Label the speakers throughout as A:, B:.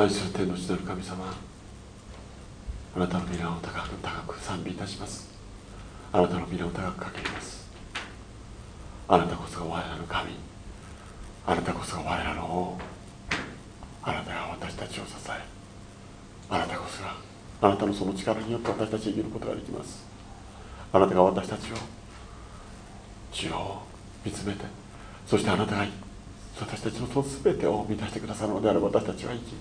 A: 愛する天の地なる神様あなたの皆を高く高く賛美いたします。あなたの皆を高くかけます。あなたこそが我らの神あなたこそが我らの王あなたが私たちを支えあなたこそがあなたのその力によって私たち生きることができます。あなたが私たちを主を見つめてそしてあなたが私たちのその全てを満たしてくださるのであれば私たちは生き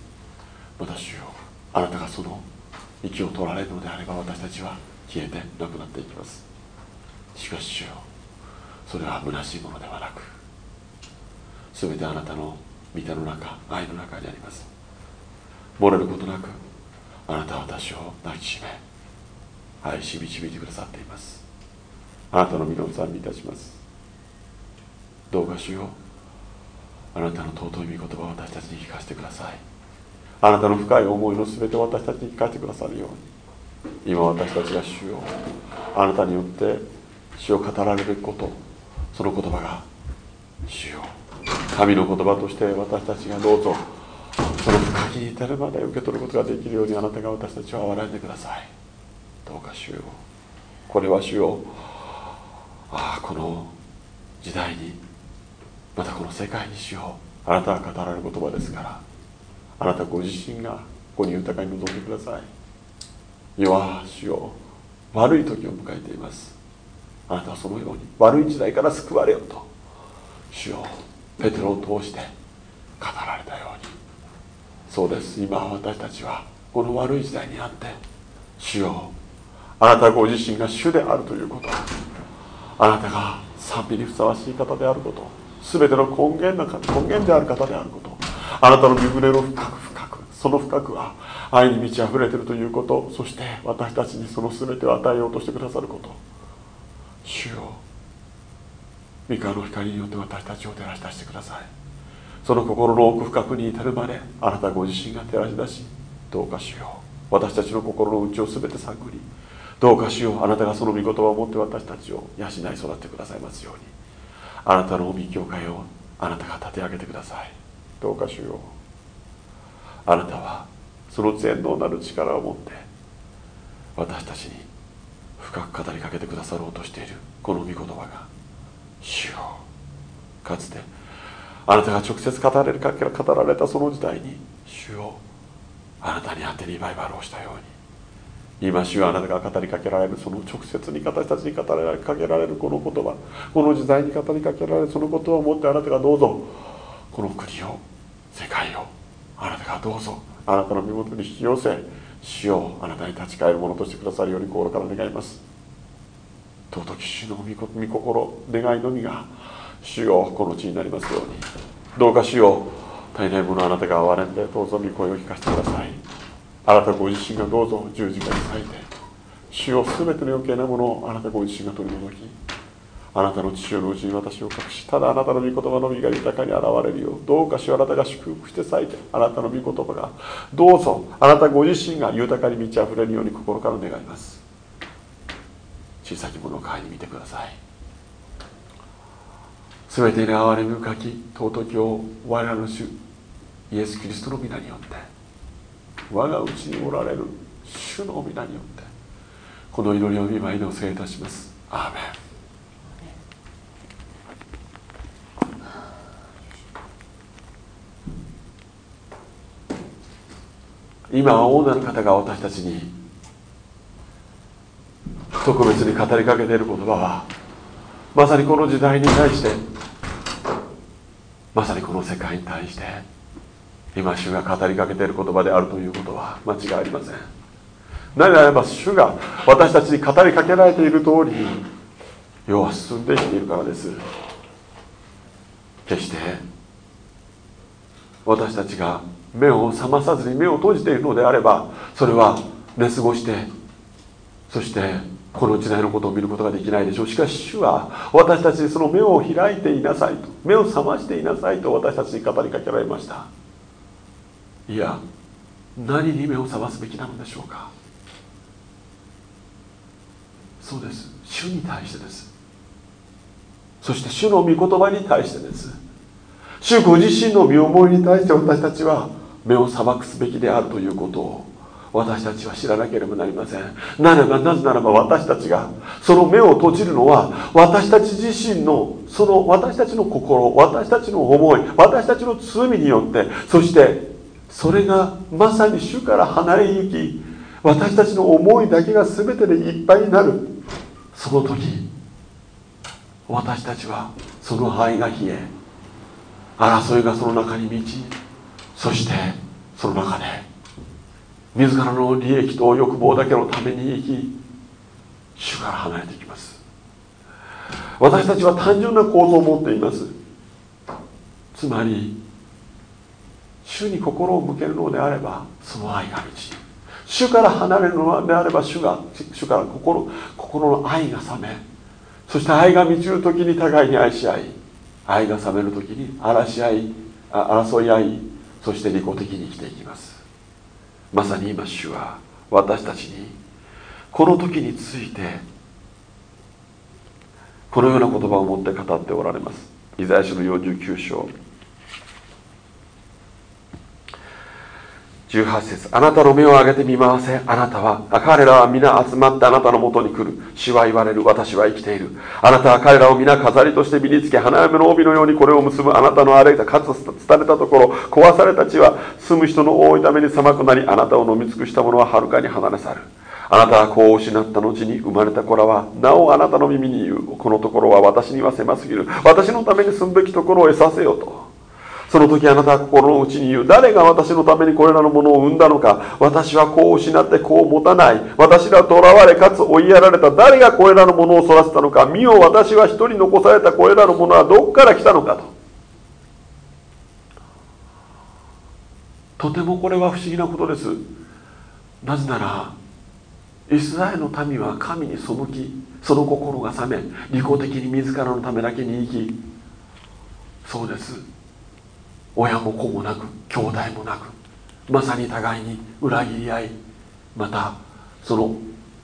A: また主よあなたがその息を取られるのであれば私たちは消えてなくなっていきます。しかし主よそれは虚しいものではなく全てあなたの御手の中愛の中にあります。漏れることなくあなたは私を抱きしめ愛し導いてくださっています。あなたの身の賛美いたします。どうかしようあなたの尊い御言葉を私たちに聞かせてください。あなたの深い思いの全てを私たちに聞かせてくださるように。今私たちが主をあなたによって主を語られること。その言葉が主よ。神の言葉として私たちがどうぞ。その深きに至るまで受け取ることができるようにあなたが私たちを憐れんでください。どうか主よ。これは主よ。ああこの時代にまたこの世界にしよ。あなたが語られる言葉ですから。あなたご自身がここに豊かに臨んでください。世は主よ悪い時を迎えています。あなたはそのように悪い時代から救われよと主よペテロを通して語られたように。そうです。今私たちはこの悪い時代にあって主よあなたご自身が主であるということ。あなたが賛美にふさわしい方であること。全ての根源な根源である方であること。あなたの身胸の深く深くその深くは愛に満ち溢れているということそして私たちにその全てを与えようとしてくださること。主よ。三河の光によって私たちを照らし出してください。その心の奥深くに至るまであなたご自身が照らし出しどうかしよ。う私たちの心の内を全て探りどうかしよ。うあなたがその御言葉を持って私たちを養い育ってくださいますように。あなたの御教会をあなたが立て上げてください。どうかしよあなたはその全能なる力を持って私たちに深く語りかけてくださろうとしているこの御言葉が。主よ。かつてあなたが直接語れるか語られたその時代に主よ。あなたにあてリバイバルをしたように。今主はあなたが語りかけられるその直接に私たちに語りかけられるこの言葉。この時代に語りかけられるその言葉を持ってあなたがどうぞこの国を世界をあなたがどうぞ。あなたの身元に引き寄せ主をあなたに立ち返るものとしてくださるように心から願います。尊き主の御心願いのみが主よこの地になりますように。どうか主よ大変者あなたが憐れんでどうぞ御声を聞かせてください。あなたご自身がどうぞ十字架に咲いて主よ全ての余計なものをあなたご自身が取り除きあなたの父親のうちに私を隠しただあなたの御言葉の実が豊かに現れるようどうかしあなたが祝福して咲いてあなたの御言葉がどうぞあなたご自身が豊かに満ち溢れるように心から願います。小さきものを買いに見てください。全てに憐れみ深き尊きを我らの主イエス・キリストの皆によって我がうちにおられる主の皆によってこの祈りを見舞いのせいいたします。アーメン。今オーナーの方が私たちに特別に語りかけている言葉はまさにこの時代に対してまさにこの世界に対して今主が語りかけている言葉であるということは間違いありません。なぜならば主が私たちに語りかけられている通り世は進んできているからです。決して私たちが目を覚まさずに目を閉じているのであればそれは寝過ごしてそしてこの時代のことを見ることができないでしょう。しかし主は私たちにその目を開いていなさいと目を覚ましていなさいと私たちに語りかけられました。いや何に目を覚ますべきなのでしょうか。そうです。主に対してです。そして主の御言葉に対してです。主ご自身の身思いに対して私たちは目を裁くすべきであるということを私たちは知らなければなりません。ならばなぜならば私たちがその目を閉じるのは私たち自身のその私たちの心私たちの思い私たちの罪によってそしてそれがまさに主から離れ行き私たちの思いだけが全てでいっぱいになる。その時私たちはその肺が冷え争いがその中に満ちそしてその中で自らの利益と欲望だけのために生き主から離れていきます。私たちは単純な構造を持っています。つまり主に心を向けるのであればその愛が満ち主から離れるのであれば主が主から心心の愛が冷めそして愛が満ちる時に互いに愛し合い愛が冷める時に嵐し合い争い合いそして利己的に生きていきます。まさに今主は私たちにこの時についてこのような言葉を持って語っておられます。イザヤ書の49章。18節あなたの目を上げて見回せ。あなたは彼らは皆集まってあなたのもとに来る。主は言われる。私は生きている。あなたは彼らを皆飾りとして身につけ花嫁の帯のようにこれを結ぶ。あなたの歩いたかつ伝れたところ壊された地は住む人の多いために狭くなりあなたを飲み尽くした者ははるかに離れ去る。あなたは子を失った後に生まれた子らはなおあなたの耳に言う。このところは私には狭すぎる。私のために住むべきところを得させようと。その時あなたは心の内に言う。誰が私のためにこれらのものを生んだのか。私は子を失って子を持たない。私ら囚われかつ追いやられた。誰がこれらのものを育てたのか。見よ私は一人残されたこれらのものはどこから来たのかと。とてもこれは不思議なことです。なぜならイスラエルの民は神に背きその心が冷め利己的に自らのためだけに生き。そうです。親も子もなく兄弟もなくまさに互いに裏切り合いまたその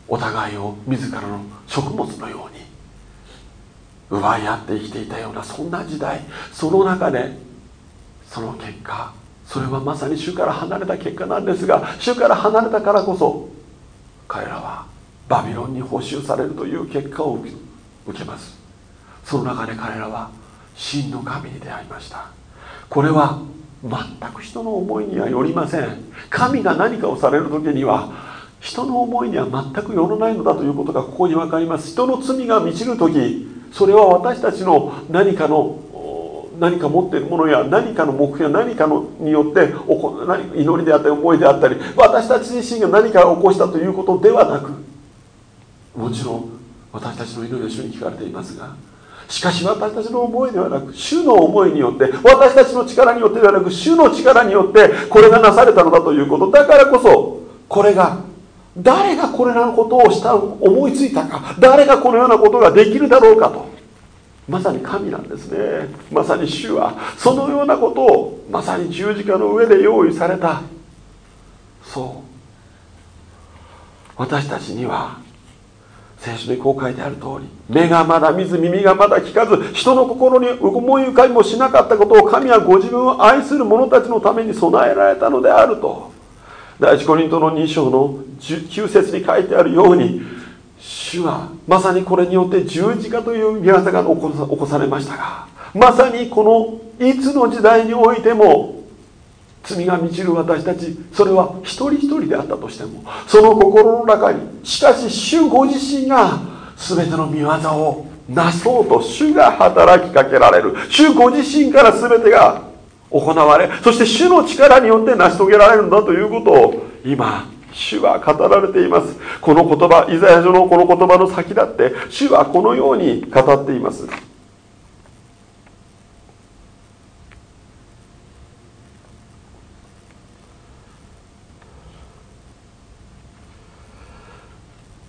A: お互いを自らの食物のように奪い合って生きていたようなそんな時代その中でその結果それはまさに主から離れた結果なんですが主から離れたからこそ彼らはバビロンに補修されるという結果を受けます。その中で彼らは真の神に出会いました。これは全く人の思いにはよりません。神が何かをされる時には人の思いには全くよらないのだということがここに分かります。人の罪が満ちる時それは私たちの何かの何か持っているものや何かの目標何かのによって祈りであったり思いであったり私たち自身が何かを起こしたということではなくもちろん私たちの祈りは主に聞かれていますがしかし私たちの思いではなく主の思いによって私たちの力によってではなく主の力によってこれがなされたのだということだからこそこれが誰がこれらのことをした思いついたか誰がこのようなことができるだろうかと。まさに神なんですね。まさに主はそのようなことをまさに十字架の上で用意された。そう。私たちには聖書にこう書いてある通り目がまだ見ず耳がまだ聞かず人の心に思い浮かびもしなかったことを神はご自分を愛する者たちのために備えられたのであると。第一コリントの2章の9節に書いてあるように主はまさにこれによって十字架という見業が起こされましたがまさにこのいつの時代においても罪が満ちる私たちそれは一人一人であったとしてもその心の中にしかし主ご自身が全ての見業をなそうと主が働きかけられる。主ご自身から全てが行われそして主の力によって成し遂げられるんだということを今主は語られています。この言葉イザヤ書のこの言葉の先だって主はこのように語っています。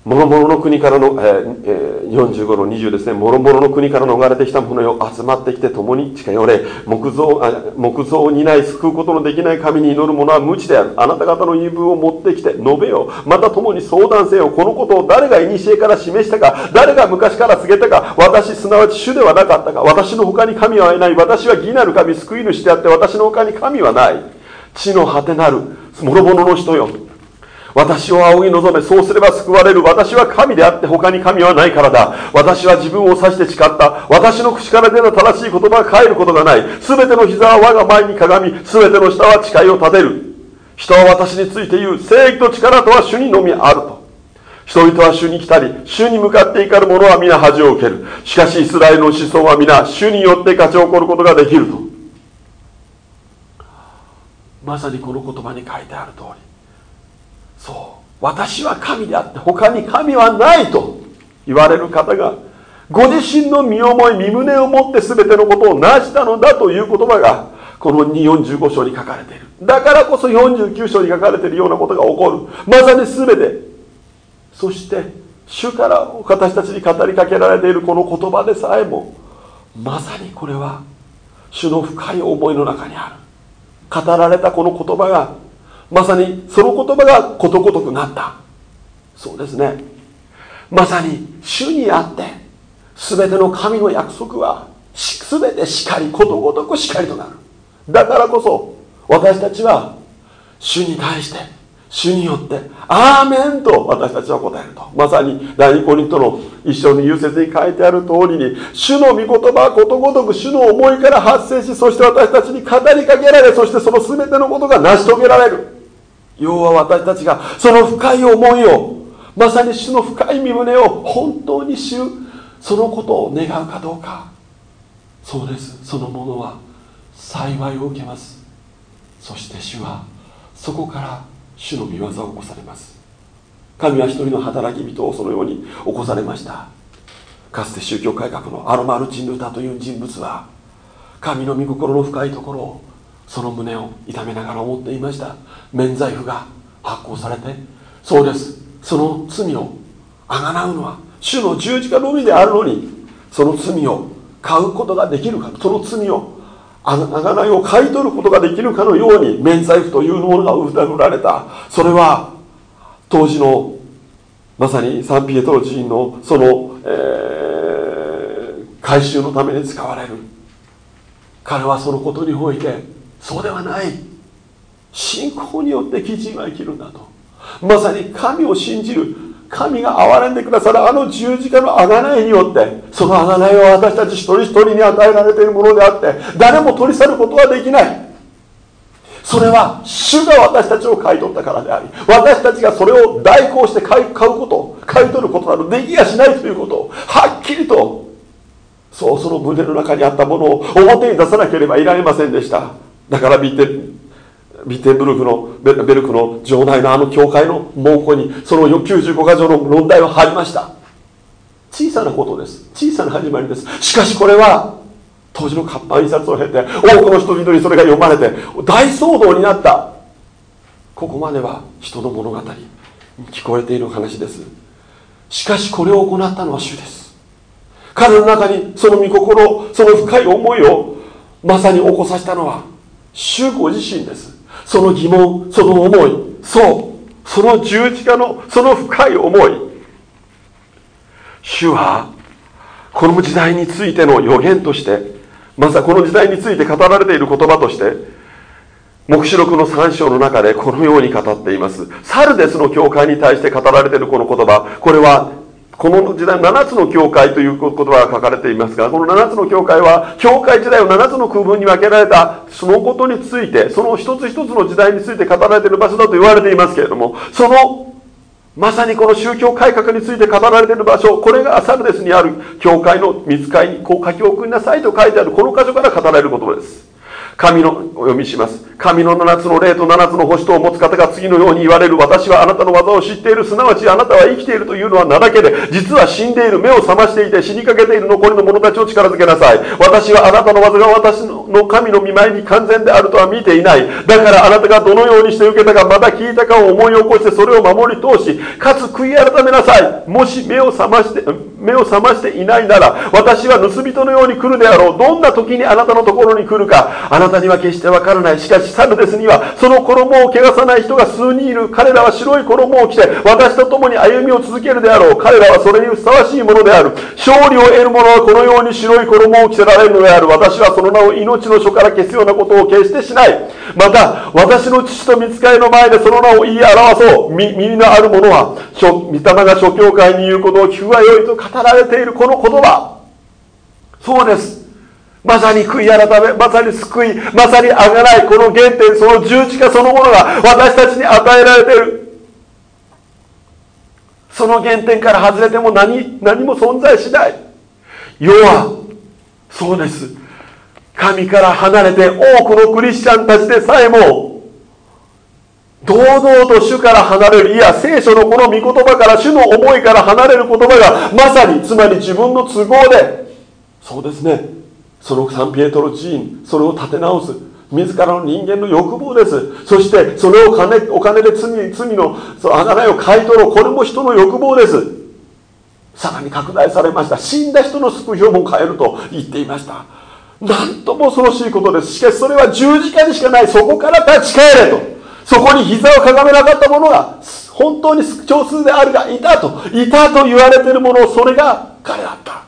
A: 諸々の国からの、えー、45の20ですね。諸々の国から逃れてきた者よ。集まってきて共に近寄れ。木造あ木造を担い救うことのできない神に祈る者は無知である。あなた方の言い分を持ってきて述べよ。また共に相談せよ。このことを誰が古から示したか。誰が昔から告げたか。私すなわち主ではなかったか。私の他に神はいない。私は義なる神救い主であって私の他に神はない。地の果てなる諸々の人よ。私を仰ぎ望め、そうすれば救われる。私は神であって他に神はないからだ。私は自分を指して誓った。私の口から出た正しい言葉が変えることがない。すべての膝は我が前にかがみ、すべての下は誓いを立てる。人は私について言う。正義と力とは主にのみあると。人々は主に来たり、主に向かって怒る者は皆恥を受ける。しかしイスラエルの子孫は皆、主によって勝ち起こることができると。まさにこの言葉に書いてある通り。そう。私は神であって他に神はないと言われる方がご自身の身思い身胸をもって全てのことを成したのだという言葉がこの245章に書かれている。だからこそ49章に書かれているようなことが起こる。まさに全て。そして主から私たちに語りかけられているこの言葉でさえもまさにこれは主の深い思いの中にある。語られたこの言葉がまさにその言葉がことごとくなった。そうですね。まさに主にあって全ての神の約束は全てしかりことごとくしかりとなる。だからこそ私たちは主に対して主によって「アーメン」と私たちは答えると。まさに第二コリントの一緒に優説に書いてある通りに主の御言葉はことごとく主の思いから発生しそして私たちに語りかけられそしてその全てのことが成し遂げられる。要は私たちがその深い思いをまさに主の深い身胸を本当に知るそのことを願うかどうか。そうです。そのものは幸いを受けます。そして主はそこから主の御業を起こされます。神は一人の働き人をそのように起こされました。かつて宗教改革のアロマルチン・ルータという人物は神の御心の深いところをその胸を痛めながら思っていました。免罪符が発行されて。そうです。その罪をあがなうのは主の十字架のみであるのにその罪を買うことができるかその罪をあがないを買い取ることができるかのように免罪符というものが歌られた。それは当時のまさにサンピエトロ寺院のその、えー、回収のために使われる。彼はそのことにおいてそうではない。信仰によって基人は生きるんだと。まさに神を信じる。神が憐れんでくださる。あの十字架の贖いによって。その贖いは私たち一人一人に与えられているものであって。誰も取り去ることはできない。それは主が私たちを買い取ったからであり私たちがそれを代行して買うこと買い取ることなどできやしないということ。をはっきりとそうその胸の中にあったものを表に出さなければいられませんでした。だからビテビテンブルクのベルクの城内のあの教会の門戸にその95箇条の論題を貼りました。小さなことです。小さな始まりです。しかしこれは当時の活版印刷を経て多くの人々にそれが読まれて大騒動になった。ここまでは人の物語聞こえている話です。しかしこれを行ったのは主です。彼の中にその御心その深い思いをまさに起こさせたのは主ご自身です。その疑問その思いそうその十字架のその深い思い。主はこの時代についての予言としてまずはこの時代について語られている言葉として黙示録の3章の中でこのように語っています。サルデスの教会に対して語られているこの言葉これはこの時代7つの教会という言葉が書かれていますがこの7つの教会は教会時代を7つの区分に分けられたそのことについてその一つ一つの時代について語られている場所だと言われていますけれどもそのまさにこの宗教改革について語られている場所これがサルデスにある教会の見つかりにこう書き送りなさいと書いてあるこの箇所から語られる言葉です。神のお読みします。神の7つの霊と7つの星とを持つ方が次のように言われる。私はあなたの技を知っている。すなわちあなたは生きているというのは名だけで実は死んでいる。目を覚ましていて死にかけている残りの者たちを力づけなさい。私はあなたの技が私の神の見舞いに完全であるとは見ていない。だからあなたがどのようにして受けたかまた聞いたかを思い起こしてそれを守り通しかつ悔い改めなさい。もし目を覚まして目を覚ましていないなら私は盗人のように来るであろう。どんな時にあなたのところに来るか。あな
B: なたには決してわからない。しかしサルデスにはその衣を汚さない人が数人いる。彼らは白い衣を着て私と共に歩みを続けるであろう彼らはそれにふさわしいものである。勝利を得る者はこのように白い衣を着せられるのである。私はその名を命の書から消すようなことを決してしない。また私の父と見つかりの前でその名を言い表そう。耳のある者は御霊が諸教会に言うことを聞くがよいと語られているこの言葉。そうです。まさに悔い改めまさに救いまさにあがないこの原点その十字架そのものが私たちに与えられている。その原点から外れても何何も存在しない。世はそうです。神から離れて多くのクリスチャンたちでさえも堂々と主から離れるいや聖書のこの御言葉から主の思いから離れる言葉がまさにつまり自分の都合でそうですね。そのサンピエトロ寺院それを立て直す。自らの人間の欲望です。そしてそれを金お金で罪罪のその贖いを買い取ろう。これも人の欲望です。さらに拡大されました。死んだ人の救いをも変えると言っていました。なんとも恐ろしいことです。しかしそれは十字架にしかない。そこから立ち返れと。そこに膝をかがめなかった者が本当に少数であるがいたと。いたと言われているものそれが彼だった。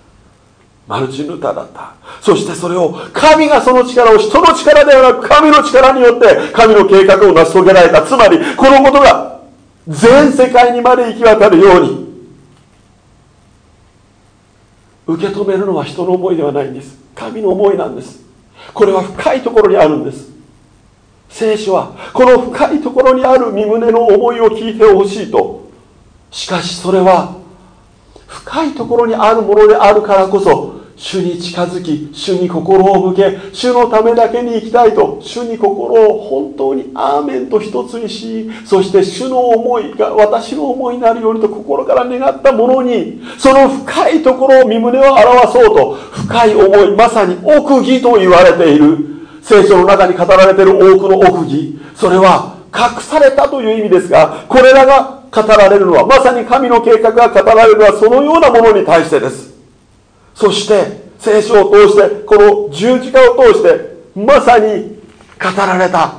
B: マルチヌタだった。そしてそれを神がその力を人の力ではなく神の力によって神の計画を成し遂げられた。つまりこのことが全世界にまで行き渡るように受け止めるのは人の思いではないんです。神の思いなんです。これは深いところにあるんです。聖書はこの深いところにある身胸の思いを聞いてほしいと。しかしそれは深いところにあるものであるからこそ主に近づき主に心を向け主のためだけに生きたいと主に心を本当にアーメンと一つにしそして主の思いが私の思いになるようにと心から願ったものにその深いところを身胸を表そうと深い思いまさに奥義と言われている聖書の中に語られている多くの奥義。それは隠されたという意味ですがこれらが語られるのはまさに神の計画が語られるのはそのようなものに対してです。そして聖書を通してこの十字架を通してまさに語られた。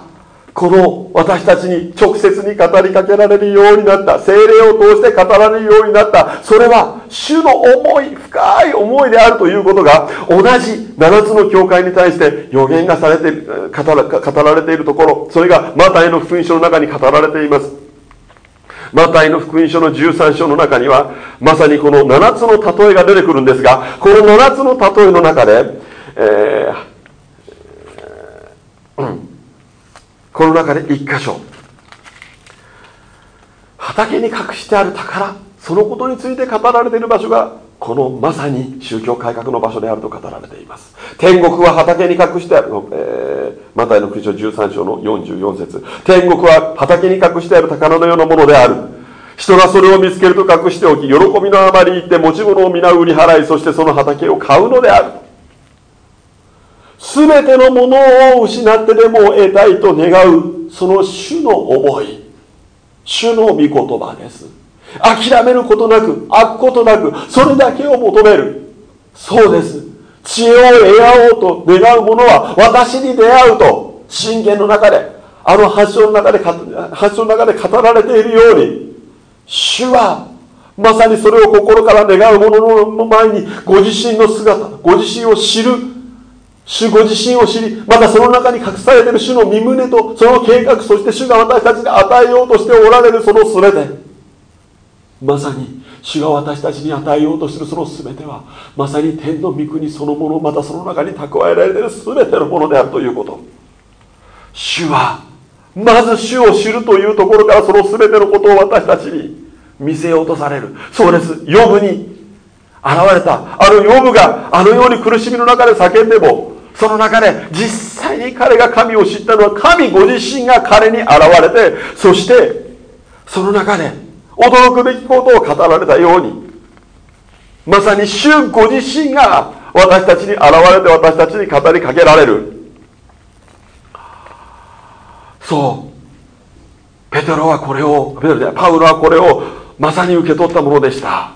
B: この私たちに直接に語りかけられるようになった。精霊を通して語られるようになった。それは主の思い深い思いであるということが同じ7つの教会に対して予言がされて語られているところ。それがマタイの福音書の中に語られています。マタイの福音書の13章の中にはまさにこの7つの例えが出てくるんですがこの7つの例えの中で、えー、この中で1箇所畑に隠してある宝そのことについて語られている場所がこのまさに宗教改革の場所であると語られています。天国は畑に隠してある、えー、マタイの福音書13章の44節。天国は畑に隠してある宝のようなものである。人がそれを見つけると隠しておき喜びのあまり言って持ち物を皆売り払いそしてその畑を買うのである。全てのものを失ってでも得たいと願うその主の思い主の御言葉です。諦めることなく飽くことなくそれだけを求める。そうです。知恵を得合おうと願う者は私に出会うと信玄の中であの発祥の中で発祥の中で語られているように主はまさにそれを心から願う者の前にご自身の姿ご自身を知る。主ご自身を知りまたその中に隠されている主の身胸とその計画そして主が私たちに与えようとしておられるその全てまさに主が私たちに与えようとするその全てはまさに天の御国そのものまたその中に蓄えられている全てのものであるということ。主はまず主を知るというところからその全てのことを私たちに見せようとされる。そうです。ヨブに現れた。あのヨブがあのように苦しみの中で叫んでもその中で実際に彼が神を知ったのは神ご自身が彼に現れてそしてその中で驚くべきことを語られたようにまさに主ご自身が私たちに現れて私たちに語りかけられる。そう。ペテロはこれをペテロじゃパウロはこれをまさに受け取ったものでした。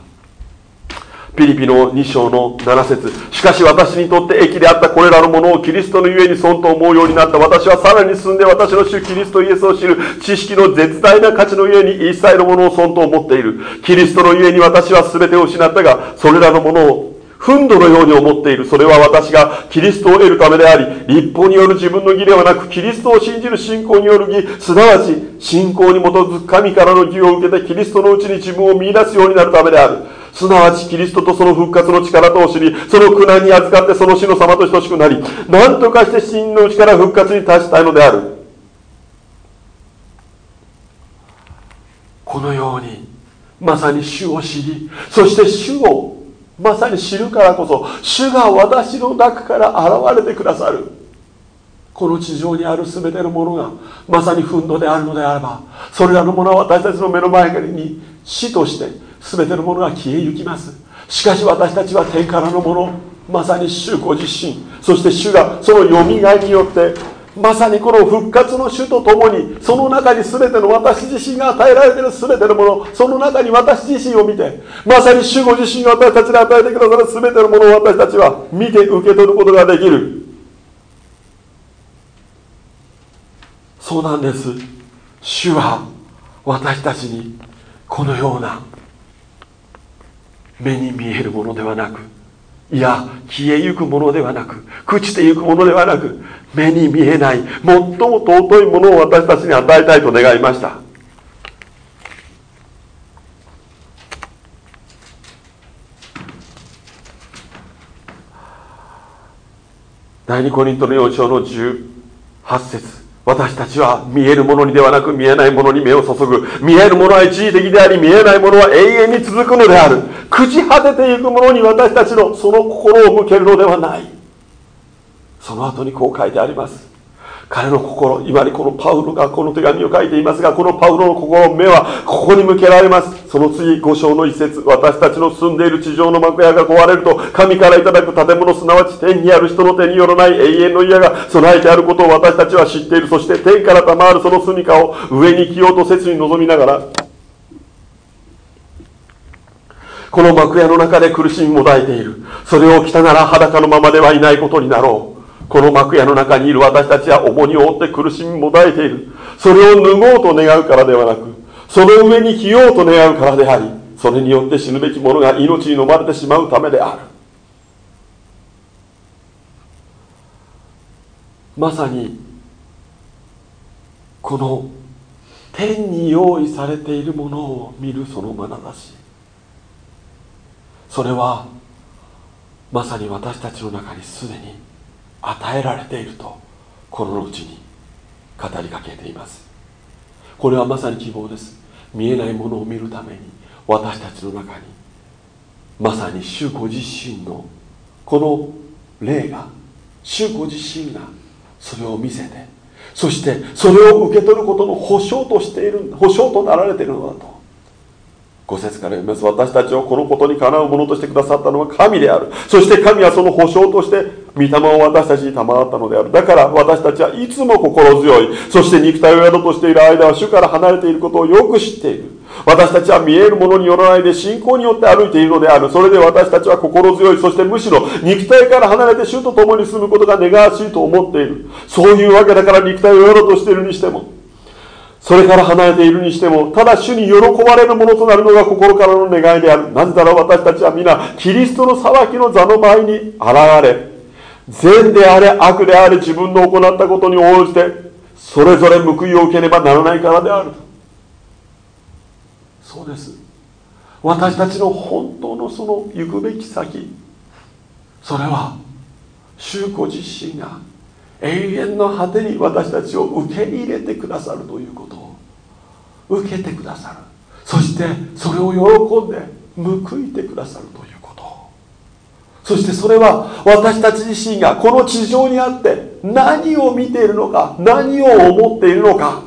B: ピリピの2章の7節しかし私にとって益であったこれらのものをキリストのゆえに損と思うようになった私はさらに進んで私の主キリストイエスを知る知識の絶大な価値のゆえに一切のものを損と思っているキリストのゆえに私は全てを失ったがそれらのものを憤怒のように思っている。それは私がキリストを得るためであり、立法による自分の義ではなく、キリストを信じる信仰による義、すなわち信仰に基づく神からの義を受けてキリストのうちに自分を見出すようになるためである。すなわちキリストとその復活の力とを知り、その苦難に預かってその死の様と等しくなり、何とかして真のうちから復活に達したいのである。このように、まさに主を知り、そして主をまさに知るからこそ主が私の中から現れてくださるこの地上にある全てのものがまさに憤怒であるのであればそれらのものは私たちの目の前に死として全てのものが消えゆきます。しかし私たちは天からのものまさに主ご自身そして主がそのよみがえによってまさにこの復活の主とともにその中に全ての私自身が与えられている全てのものその中に私自身を見てまさに主ご自身が私たちに与えてくださる全てのものを私たちは見て受け取ることができる。そうなんです。主は私たちにこのような目に見えるものではなくいや消えゆくものではなく朽ちてゆくものではなく目に見えない最も尊いものを私たちに与えたいと願いました。第二コリントの4章の18節。私たちは見えるものにではなく見えないものに目を注ぐ。見えるものは一時的であり見えないものは永遠に続くのである。朽ち果てていくものに私たちのその心を向けるのではない。その後にこう書いてあります。彼の心今にこのパウロがこの手紙を書いていますがこのパウロの心目はここに向けられます。その次五章の一節私たちの住んでいる地上の幕屋が壊れると神からいただく建物すなわち天にある人の手によらない永遠の家が備えてあることを私たちは知っている。そして天から賜るその住みかを上に着ようと切に望みながらこの幕屋の中で苦しみもだえている。それを着たなら裸のままではいないことになろう。この幕屋の中にいる私たちは重荷を負って苦しみもだえている。それを脱ごうと願うからではなくその上に着ようと願うからでありそれによって死ぬべき者が命に飲まれてしまうためである。まさにこの天に用意されているものを見るその眼差し。それはまさに私たちの中にすでに与えられているとこのうちに語りかけています。これはまさに希望です。見えないものを見るために私たちの中にまさに主ご自身のこの霊が主ご自身がそれを見せてそしてそれを受け取ることの保証としている保証となられているのだと5節から読みます私たちをこのことにかなうものとしてくださったのは神である。そして神はその保証として御霊を私たちに賜ったのである。だから私たちはいつも心強い。そして肉体を宿としている間は主から離れていることをよく知っている。私たちは見えるものによらないで信仰によって歩いているのである。それで私たちは心強い。そしてむしろ肉体から離れて主と共に住むことが願わしいと思っている。そういうわけだから肉体を宿としているにしてもそれから離れているにしても、ただ主に喜ばれるものとなるのが心からの願いである。なぜなら私たちは皆、キリストの裁きの座の前に現れ、善であれ、悪であれ、自分の行ったことに応じて、それぞれ報いを受けねばならないからである。そうです。私たちの本当のその行くべき先、それは、主ご自身が永遠の果てに私たちを受け入れてくださるということ。を受けてくださる。そしてそれを喜んで報いてくださるということ。そしてそれは私たち自身がこの地上にあって何を見ているのか何を思っているのか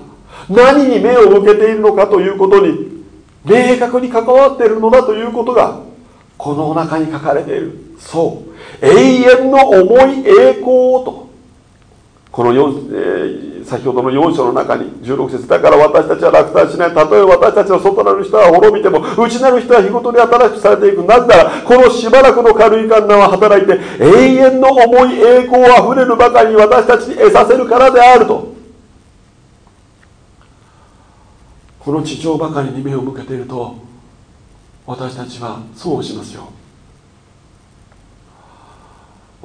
B: 何に目を向けているのかということに明確に関わっているのだということがこの中に書かれている。そう。永遠の重い栄光をとこの4、えー、先ほどの4章の中に16節だから私たちは落胆しない。たとえ私たちの外なる人は滅びても内なる人は日ごとに新しくされていく。なぜならこのしばらくの軽い観難は働いて永遠の重い栄光あふれるばかりに私たちに得させるからであると。この地上ばかりに目を向けていると私たちはそうしますよ。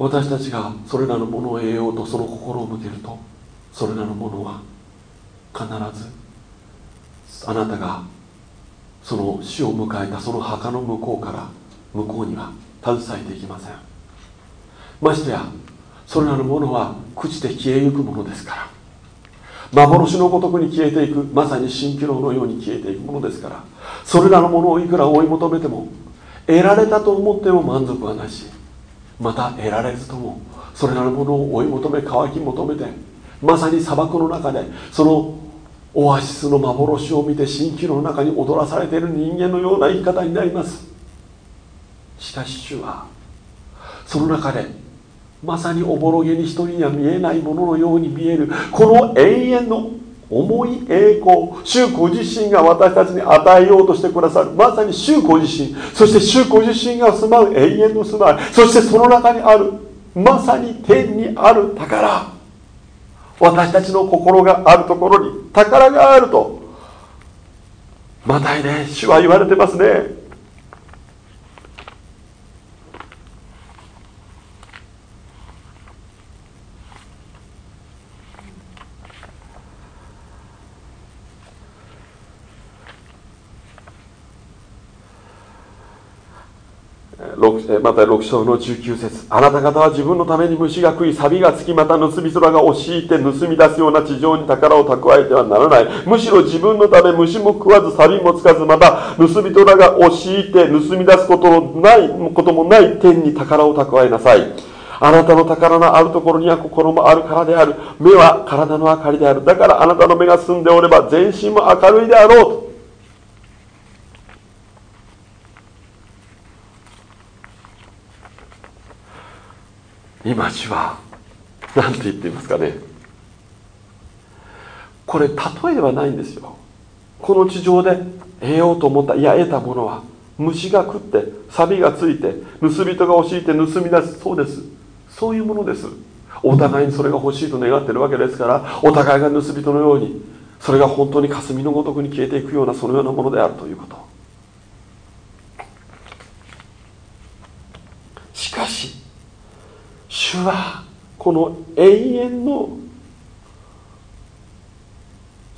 B: 私たちがそれらのものを得ようとその心を向けるとそれらのものは必ずあなたがその死を迎えたその墓の向こうから向こうには携えていきません。ましてやそれらのものは朽ちて消えゆくものですから。幻のごとくに消えていくまさに蜃気楼のように消えていくものですから。それらのものをいくら追い求めても得られたと思っても満足はないしまた得られずともそれらのものを追い求め乾き求めてまさに砂漠の中でそのオアシスの幻を見て蜃気楼の中に踊らされている人間のような生き方になります。しかし主はその中でまさにおぼろげに一人には見えないもののように見えるこの永遠の重い栄光主ご自身が私たちに与えようとしてくださる。まさに主ご自身。そして主ご自身が住まう永遠の住まい。そしてその中にある。まさに天にある宝。私たちの心があるところに宝があると。またいね主は言われてますね。また6章の19節。あなた方は自分のために虫が食い錆がつきまた盗み空が押し入って盗み出すような地上に宝を蓄えてはならない。むしろ自分のため虫も食わず錆もつかずまた盗み虎が押し入って盗み出すことのないこともない天に宝を蓄えなさい。あなたの宝のあるところには心もあるからである。目は体の明かりである。だからあなたの目が澄んでおれば全身も明るいであろう。今主は何て言っていますかね。これ例えではないんですよ。この地上で得ようと思ったいや得たものは虫が食って錆がついて盗人が押し入って盗み出す。そうです。そういうものです。お互いにそれが欲しいと願ってるわけですからお互いが盗人のようにそれが本当に霞のごとくに消えていくようなそのようなものであるということしかし主はこの永遠の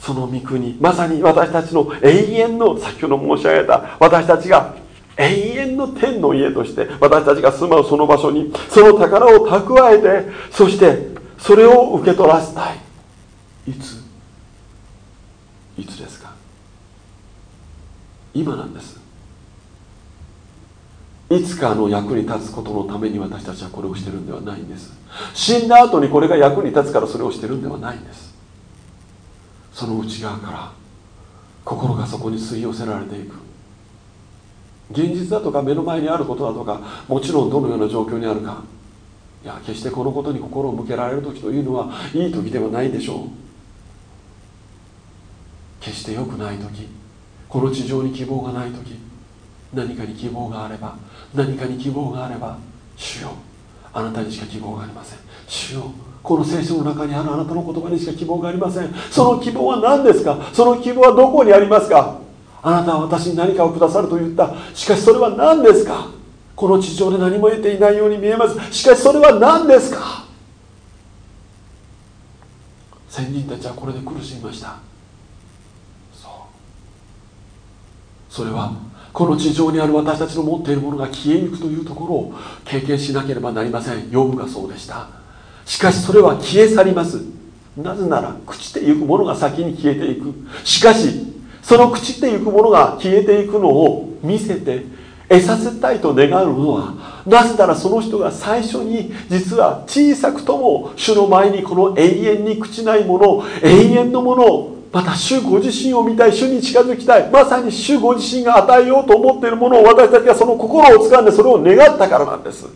B: その御国まさに私たちの永遠の先ほど申し上げた私たちが永遠の天の家として私たちが住まうその場所にその宝を蓄えてそしてそれを受け取らせたい。いつ？いつですか？今なんです。いつかの役に立つことのために私たちはこれをしてるんではないんです。死んだ後にこれが役に立つからそれをしてるんではないんです。その内側から心がそこに吸い寄せられていく。現実だとか目の前にあることだとかもちろんどのような状況にあるか。いや決してこのことに心を向けられる時というのはいい時ではないでしょう。決して良くない時この地上に希望がない時何かに希望があれば何かに希望があれば主よ。あなたにしか希望がありません。主よ。この聖書の中にあるあなたの言葉にしか希望がありません。その希望は何ですか？その希望はどこにありますか？あなたは私に何かをくださると言った。しかしそれは何ですか？この地上で何も得ていないように見えます。しかしそれは何ですか？先人たちはこれで苦しみましたそうそれはこの地上にある私たちの持っているものが消えゆくというところを経験しなければなりません。ヨブがそうでした。しかしそれは消え去ります。なぜなら朽ちていくものが先に消えていく。しかしその朽ちていくものが消えていくのを見せて得させたいと願うのはなぜならその人が最初に実は小さくとも主の前にこの永遠に朽ちないもの永遠のものをまた主ご自身を見たい主に近づきたい。まさに主ご自身が与えようと思っているものを私たちがその心を掴んでそれを願ったからなんです。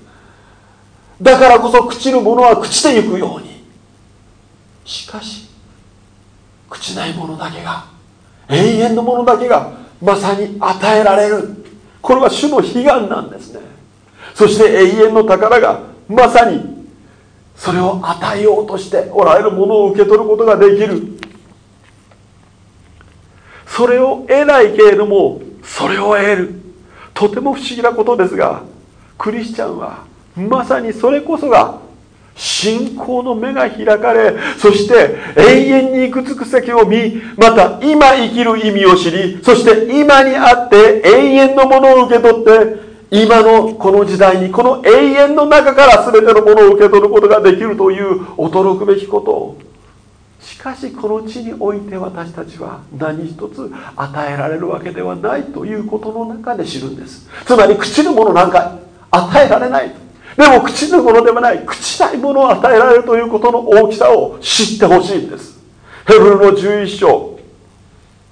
B: だからこそ朽ちるものは朽ちていくように。しかし朽ちないものだけが永遠のものだけがまさに与えられる。これは主の悲願なんですね。そして永遠の宝がまさにそれを与えようとしておられるものを受け取ることができる。それを得ないけれどもそれを得る。とても不思議なことですがクリスチャンはまさにそれこそが信仰の目が開かれそして永遠に行く尽く先を見また今生きる意味を知りそして今にあって永遠のものを受け取って今のこの時代にこの永遠の中から全てのものを受け取ることができるという驚くべきこと。をかしこの地において私たちは何一つ与えられるわけではないということの中で知るんです。つまり朽ちるものなんか与えられない。でも朽ちるものではない朽ちないものを与えられるということの大きさを知ってほしいんです。ヘブルの11章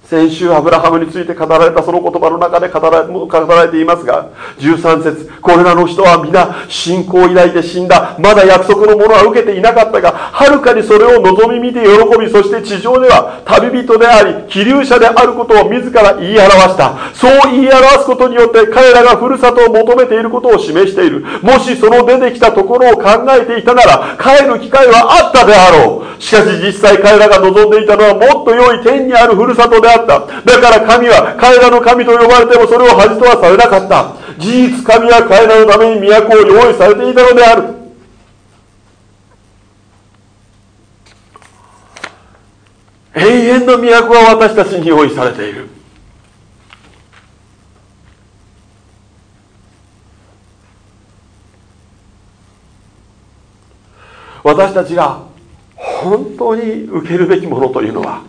B: 先週アブラハムについて語られたその言葉の中で語ら語られていますが13節これらの人は皆信仰を抱いて死んだ。まだ約束のものは受けていなかったがはるかにそれを望み見て喜びそして地上では旅人であり気流者であることを自ら言い表した。そう言い表すことによって彼らがふるさとを求めていることを示している。もしその出てきたところを考えていたなら帰る機会はあったであろう。しかし実際彼らが望んでいたのはもっと良い天にあるふるさとである。った。だから神は彼らの神と呼ばれてもそれを恥とはされなかった。事実神は彼らのために都を用意されていたのである。永遠の都は私たちに用意されている。私たちが本当に受けるべきものというのは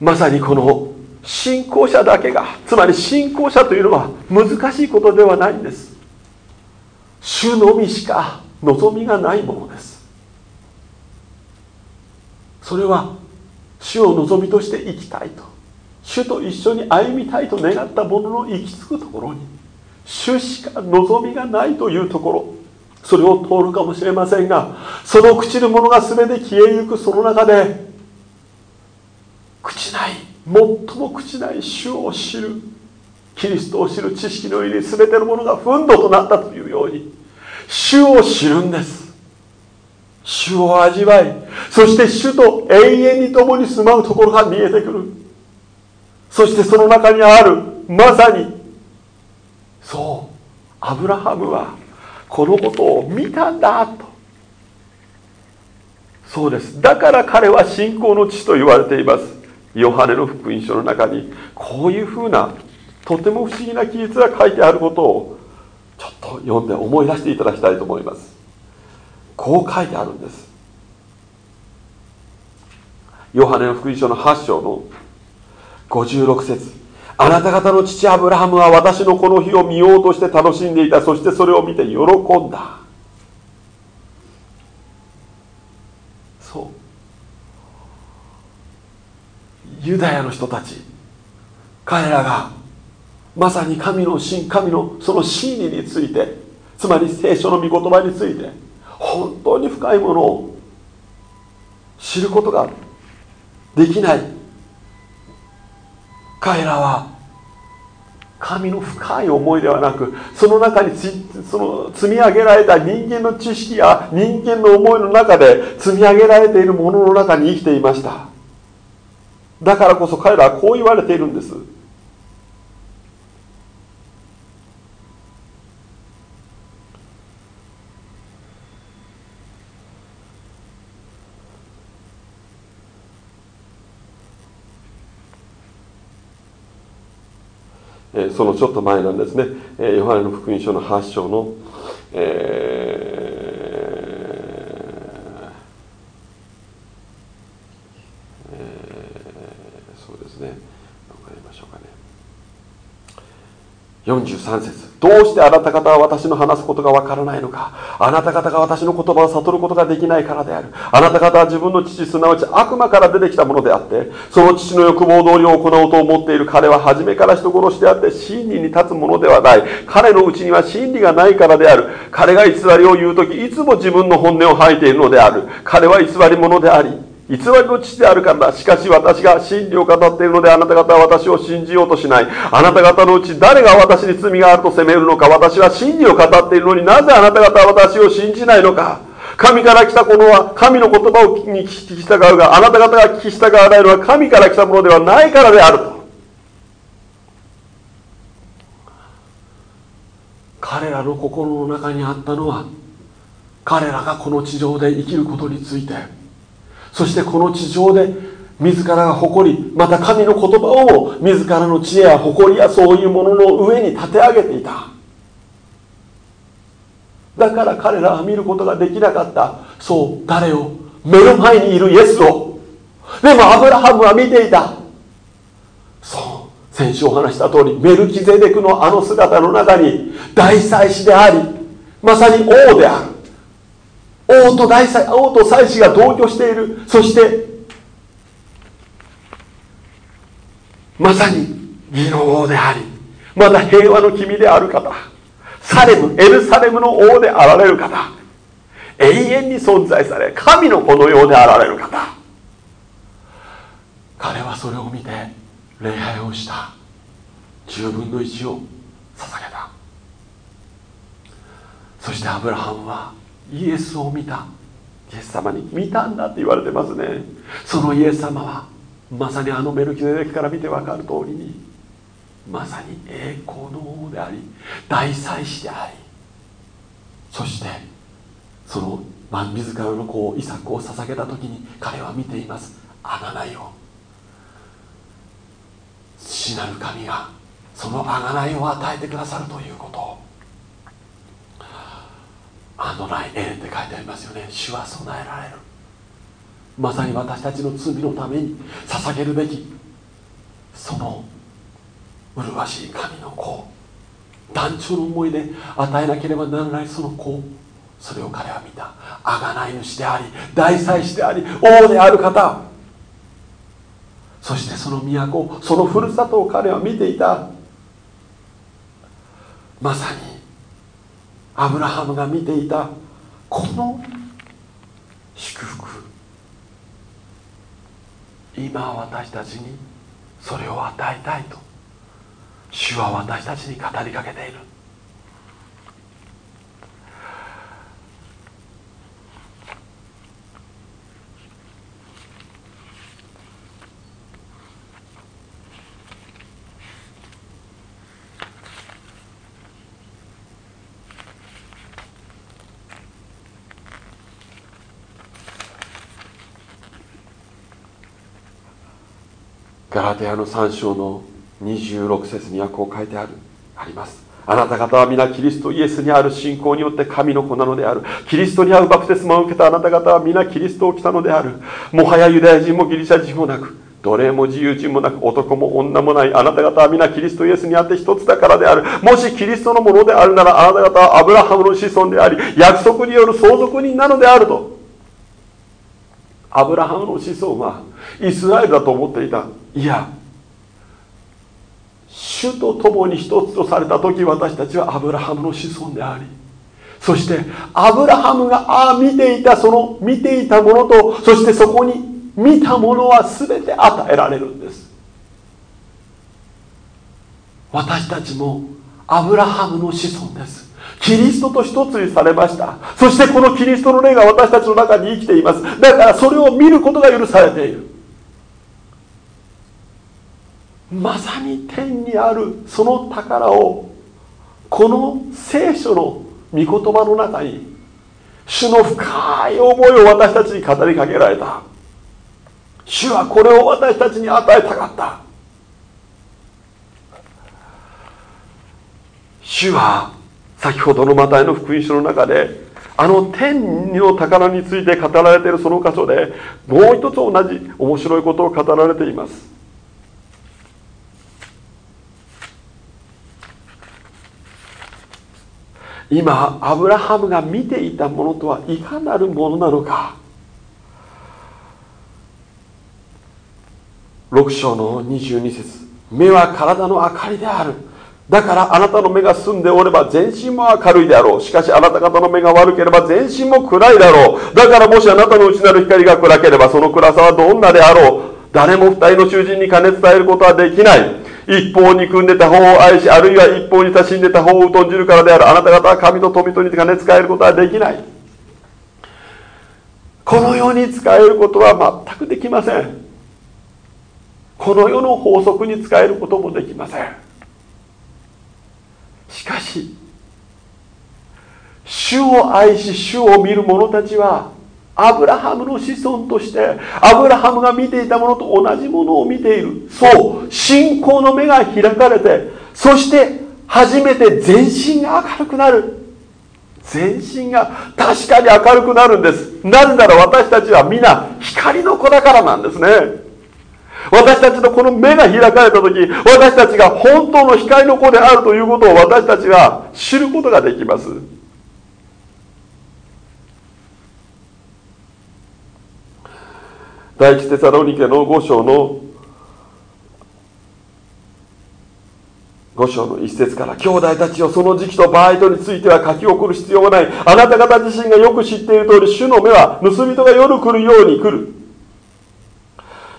B: まさにこの信仰者だけがつまり信仰者というのは難しいことではないんです。主のみしか望みがないものです。それは主を望みとして生きたいと。主と一緒に歩みたいと願った者の行き着くところに主しか望みがないというところ。それを通るかもしれませんがその朽ちるものが全て消えゆくその中で朽ちない。最も朽ちない主を知る。キリストを知る知識の上に全てのものが憤怒となったというように主を知るんです。主を味わい。そして主と永遠に共に住まうところが見えてくる。そしてその中にあるまさにそうアブラハムはこのことを見たんだと。そうです。だから彼は信仰の父と言われています。ヨハネの福音書の中にこういうふうなとても不思議な記述が書いてあることをちょっと読んで思い出していただきたいと思います。こう書いてあるんです。ヨハネの福音書の8章の56節。あなた方の父アブラハムは私のこの日を見ようとして楽しんでいた。そしてそれを見て喜んだ。ユダヤの人たち彼らがまさに神の神神のその真理についてつまり聖書の御言葉について本当に深いものを知ることができない。彼らは神の深い思いではなくその中にその積み上げられた人間の知識や人間の思いの中で積み上げられているものの中に生きていました。だからこそ彼らはこう言われているんです。そのちょっと前なんですね、ヨハネの福音書の8章の、えー43節。どうしてあなた方は私の話すことがわからないのか？あなた方が私の言葉を悟ることができないからである。あなた方は自分の父すなわち悪魔から出てきたものであってその父の欲望通りを行おうと思っている彼は初めから人殺しであって真理に立つものではない。彼のうちには真理がないからである。彼が偽りを言う時いつも自分の本音を吐いているのである。彼は偽り者であり偽りの父であるからだ。しかし私が真理を語っているのであなた方は私を信じようとしない。あなた方のうち誰が私に罪があると責めるのか。私は真理を語っているのになぜあなた方は私を信じないのか。神から来たものは神の言葉をに聞き従うが、あなた方が聞き従わないのは神から来たものではないからであると。彼らの心の中にあったのは、彼らがこの地上で生きることについて、そしてこの地上で自らが誇りまた神の言葉を自らの知恵や誇りやそういうものの上に立て上げていた。だから彼らは見ることができなかった。そう誰を？目の前にいるイエスを。でもアブラハムは見ていた。そう先週お話した通りメルキゼデクのあの姿の中に大祭司でありまさに王である。王と大祭王と祭司が同居している。そしてまさに義の王でありまた平和の君である方。サレムエルサレムの王であられる方。永遠に存在され神の子のようであられる方。彼はそれを見て礼拝をした。10分の1を捧げた。そしてアブラハムはイエスを見た。イエス様に見たんだって言われてますね。そのイエス様はまさにあのメルキゼデクから見て分かる通りにまさに栄光の王であり大祭司でありそしてその自らの子イサクを捧げた時に彼は見ています。あがないを。父なる神がそのあがないを与えてくださるということをアドナイエレって書いてありますよね。主は備えられる。まさに私たちの罪のために捧げるべきその麗しい神の子団長の思いで与えなければならないその子。それを彼は見た。贖い主であり大祭司であり王である方。そしてその都そのふるさとを彼は見ていた。まさにアブラハムが見ていたこの祝福。今私たちにそれを与えたいと。主は私たちに語りかけている。ガラテヤの3章の26節にはこう書いてあるあります。あなた方は皆キリストイエスにある信仰によって神の子なのである。キリストに会うバプテスマを受けたあなた方は皆キリストを来たのである。もはやユダヤ人もギリシャ人もなく奴隷も自由人もなく男も女もない。あなた方は皆キリストイエスにあって一つだからである。もしキリストのものであるならあなた方はアブラハムの子孫であり約束による相続人なのであると。アブラハムの子孫はイスラエルだと思っていた。いや主と共に一つとされた時私たちはアブラハムの子孫でありそしてアブラハムがああ見ていたその見ていたものとそしてそこに見たものは全て与えられるんです。私たちもアブラハムの子孫です。キリストと一つにされました。そしてこのキリストの霊が私たちの中に生きています。だからそれを見ることが許されている。まさに天にあるその宝をこの聖書の御言葉の中に主の深い思いを私たちに語りかけられた。主はこれを私たちに与えたかった。主は先ほどのマタイの福音書の中であの天の宝について語られているその箇所でもう一つ同じ面白いことを語られています。今アブラハムが見ていたものとはいかなるものなのか？6章の22節。目は体の明かりである。だからあなたの目が澄んでおれば全身も明るいであろう。しかしあなた方の目が悪ければ全身も暗いだろう。だからもしあなたの内なる光が暗ければその暗さはどんなであろう。誰も二人の囚人に金伝えることはできない。一方に組んでた方を愛しあるいは一方に親しんでた方を疎んじるからであるあなた方は神と富とに金使えることはできない。この世に使えることは全くできません。この世の法則に使えることもできません。しかし主を愛し主を見る者たちはアブラハムの子孫としてアブラハムが見ていたものと同じものを見ている。そう信仰の目が開かれてそして初めて全身が明るくなる。全身が確かに明るくなるんです。なぜなら私たちは皆光の子だからなんですね。私たちのこの目が開かれた時私たちが本当の光の子であるということを私たちは知ることができます。第一テサロニケの5章の5章の一節から兄弟たちをその時期と場合とについては書き起こる必要がない。あなた方自身がよく知っている通り主の目は盗人が夜来るように来る。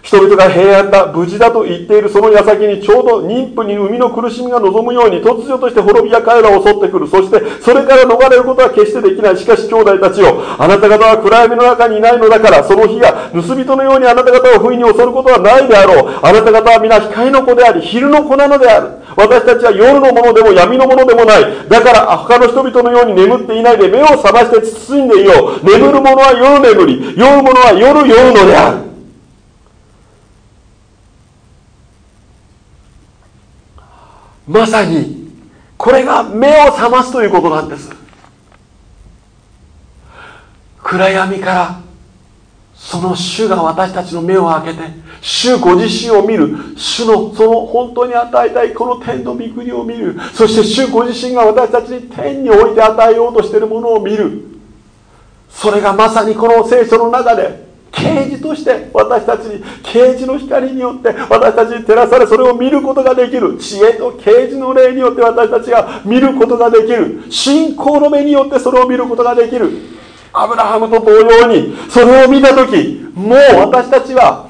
B: 人々が平安だ無事だと言っているその矢先にちょうど妊婦に生みの苦しみが望むように突如として滅びや彼らを襲ってくるそしてそれから逃れることは決してできない。しかし兄弟たちよあなた方は暗闇の中にいないのだからその日が盗人のようにあなた方を不意に襲ることはないであろう。あなた方は皆光の子であり昼の子なのである私たちは夜のものでも闇のものでもない。だから他の人々のように眠っていないで目を覚まして包んでいよう。眠る者は夜眠り酔う者は夜酔うのである。まさにこれが目を覚ますということなんです。暗闇からその主が私たちの目を開けて主ご自身を見る主のその本当に与えたいこの天の御国を見るそして主ご自身が私たちに天に置いて与えようとしているものを見る。それがまさにこの聖書の中で啓示として私たちに啓示の光によって私たちに照らされそれを見ることができる知恵と啓示の霊によって私たちが見ることができる信仰の目によってそれを見ることができる。アブラハムと同様にそれを見た時もう私たちは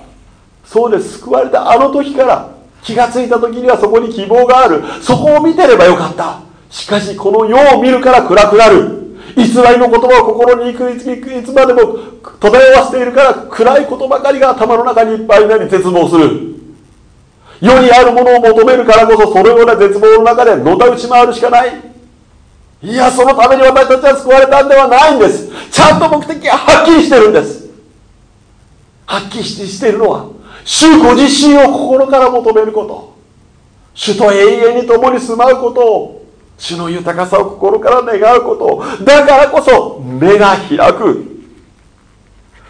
B: そうです救われたあの時から気がついた時にはそこに希望がある。そこを見てればよかった。しかしこの世を見るから暗くなる。偽りの言葉を心にいくいつまでも漂わせているから暗いことばかりが頭の中にいっぱいになり絶望する。世にあるものを求めるからこそそのような絶望の中でのたうち回るしかない。いやそのために私たちは救われたんではないんです。ちゃんと目的がはっきりしてるんです。はっきりしているのは主ご自身を心から求めること。主と永遠に共に住まうことを主の豊かさを心から願うこと。だからこそ目が開く。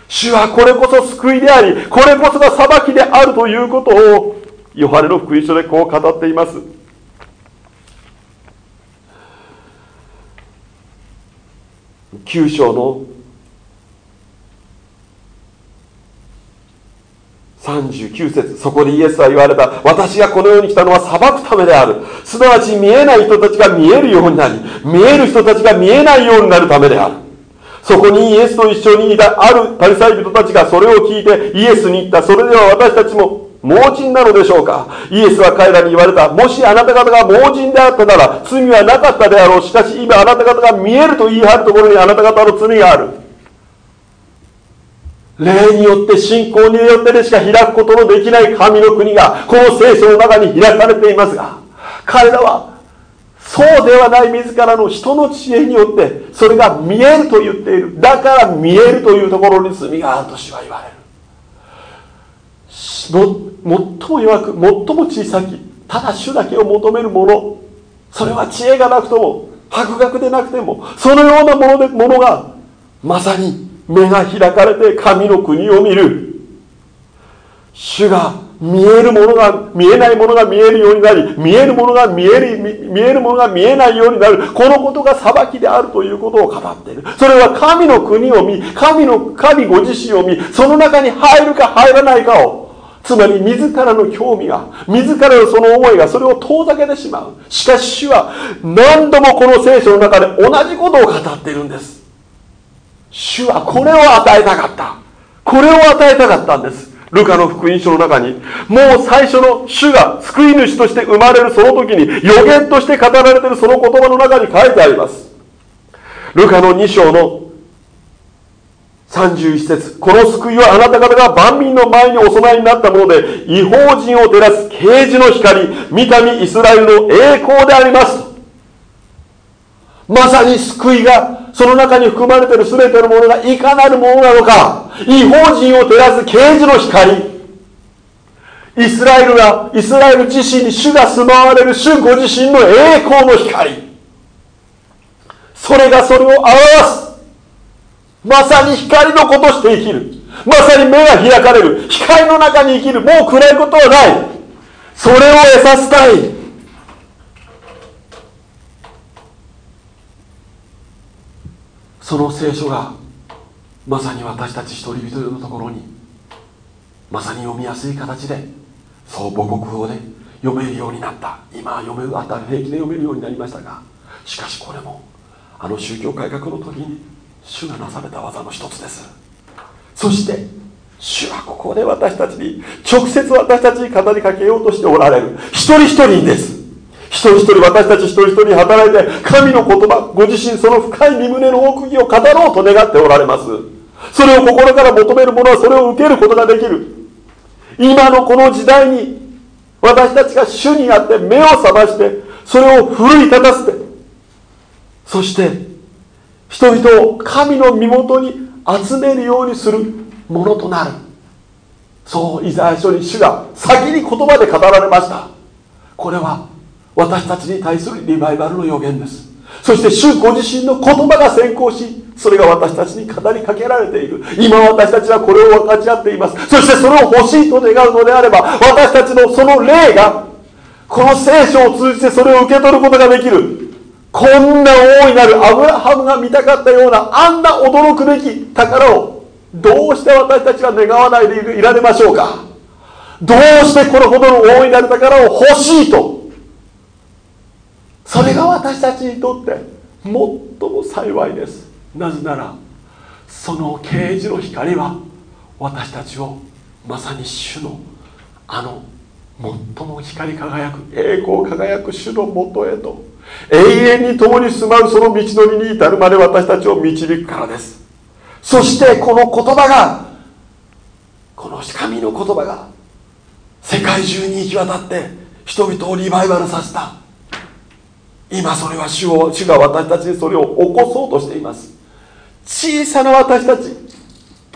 B: 主はこれこそ救いでありこれこそが裁きであるということをヨハネの福音書でこう語っています。9章の39節そこでイエスは言われた。私がこの世に来たのは裁くためである。すなわち見えない人たちが見えるようになり見える人たちが見えないようになるためである。そこにイエスと一緒にいたあるパリサイ人たちがそれを聞いてイエスに言った。それでは私たちも盲人なのでしょうか。イエスは彼らに言われた。もしあなた方が盲人であったなら罪はなかったであろう。しかし今あなた方が見えると言い張るところにあなた方の罪がある。霊によって信仰によってでしか開くことのできない神の国がこの聖書の中に開かれていますが彼らはそうではない自らの人の知恵によってそれが見えると言っている。だから見えるというところに罪があると主は言われる。最も弱く最も小さきただ主だけを求めるもの。それは知恵がなくとも博学でなくてもそのようなものでものがまさに目が開かれて神の国を見る。主が見えるものが見えないものが見えるようになり見えるものが見える見えるものが見えないようになる。このことが裁きであるということを語っている。それは神の国を見神の神ご自身を見その中に入るか入らないかをつまり自らの興味が自らのその思いがそれを遠ざけてしまう。しかし主は何度もこの聖書の中で同じことを語っているんです。主はこれを与えたかったこれを与えたかったんですルカの福音書の中に、もう最初の主が救い主として生まれるその時に予言として語られているその言葉の中に書いてあります。ルカの2章の31節この救いはあなた方が万民の前にお供えになったもので、違法人を照らす啓示の光、三民イスラエルの栄光であります。まさに救いがその中に含まれている全てのものがいかなるものなのか？違法人を照らす啓示の光？イスラエルがイスラエル自身に主が住まわれる主ご自身の栄光の光。それがそれを表す。まさに光の子として生きる。まさに目が開かれる。光の中に生きる。もう暗いことはない。それを得させたい。その聖書がまさに私たち一人一人のところにまさに読みやすい形でそう母国語で読めるようになった。今は読めるあたり平気で読めるようになりましたがしかしこれもあの宗教改革の時に主がなされた技の一つです。そして主はここで私たちに直接私たちに語りかけようとしておられる。一人一人です。一人一人私たち一人一人働いて神の言葉ご自身その深い身胸の奥義を語ろうと願っておられます。それを心から求める者はそれを受けることができる。今のこの時代に私たちが主にあって目を覚ましてそれを奮い立たせてそして人々を神の身元に集めるようにするものとなる。そうイザヤ書に主が先に言葉で語られました。これは私たちに対するリバイバルの予言です。そして主ご自身の言葉が先行しそれが私たちに語りかけられている。今私たちはこれを分かち合っています。そしてそれを欲しいと願うのであれば私たちのその霊がこの聖書を通じてそれを受け取ることができる。こんな大いなるアブラハムが見たかったようなあんな驚くべき宝をどうして私たちは願わないでいられましょうか。どうしてこれほどの大いなる宝を欲しいとそれが私たちにとって最も幸いです。なぜならその啓示の光は私たちをまさに主のあの最も光り輝く栄光輝く主のもとへと永遠に共に住まうその道のりに至るまで私たちを導くからです。そしてこの言葉がこの神の言葉が世界中に行き渡って人々をリバイバルさせた。今それは主を主が私たちにそれを起こそうとしています。小さな私たち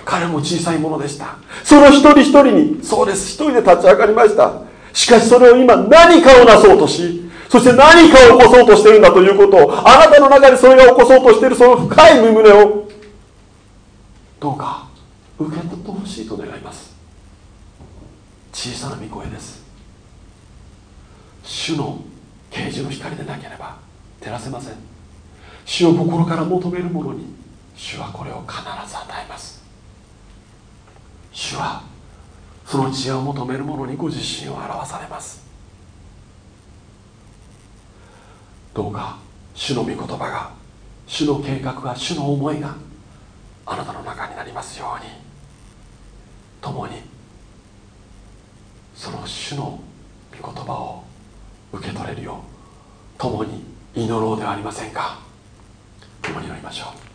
B: 彼も小さいものでした。その一人一人にそうです。一人で立ち上がりました。しかしそれを今何かをなそうとしそして何かを起こそうとしているんだということをあなたの中でそれが起こそうとしているその深い胸をどうか受け取ってほしいと願います。小さな御声です。主の啓示の光でなければ照らせません。主を心から求める者に主はこれを必ず与えます。主はその知恵を求める者にご自身を表されます。どうか主の御言葉が主の計画が主の思いがあなたの中になりますように。共にその主の御言葉を受け取れるよう共に祈ろうではありませんか。共に祈りましょう。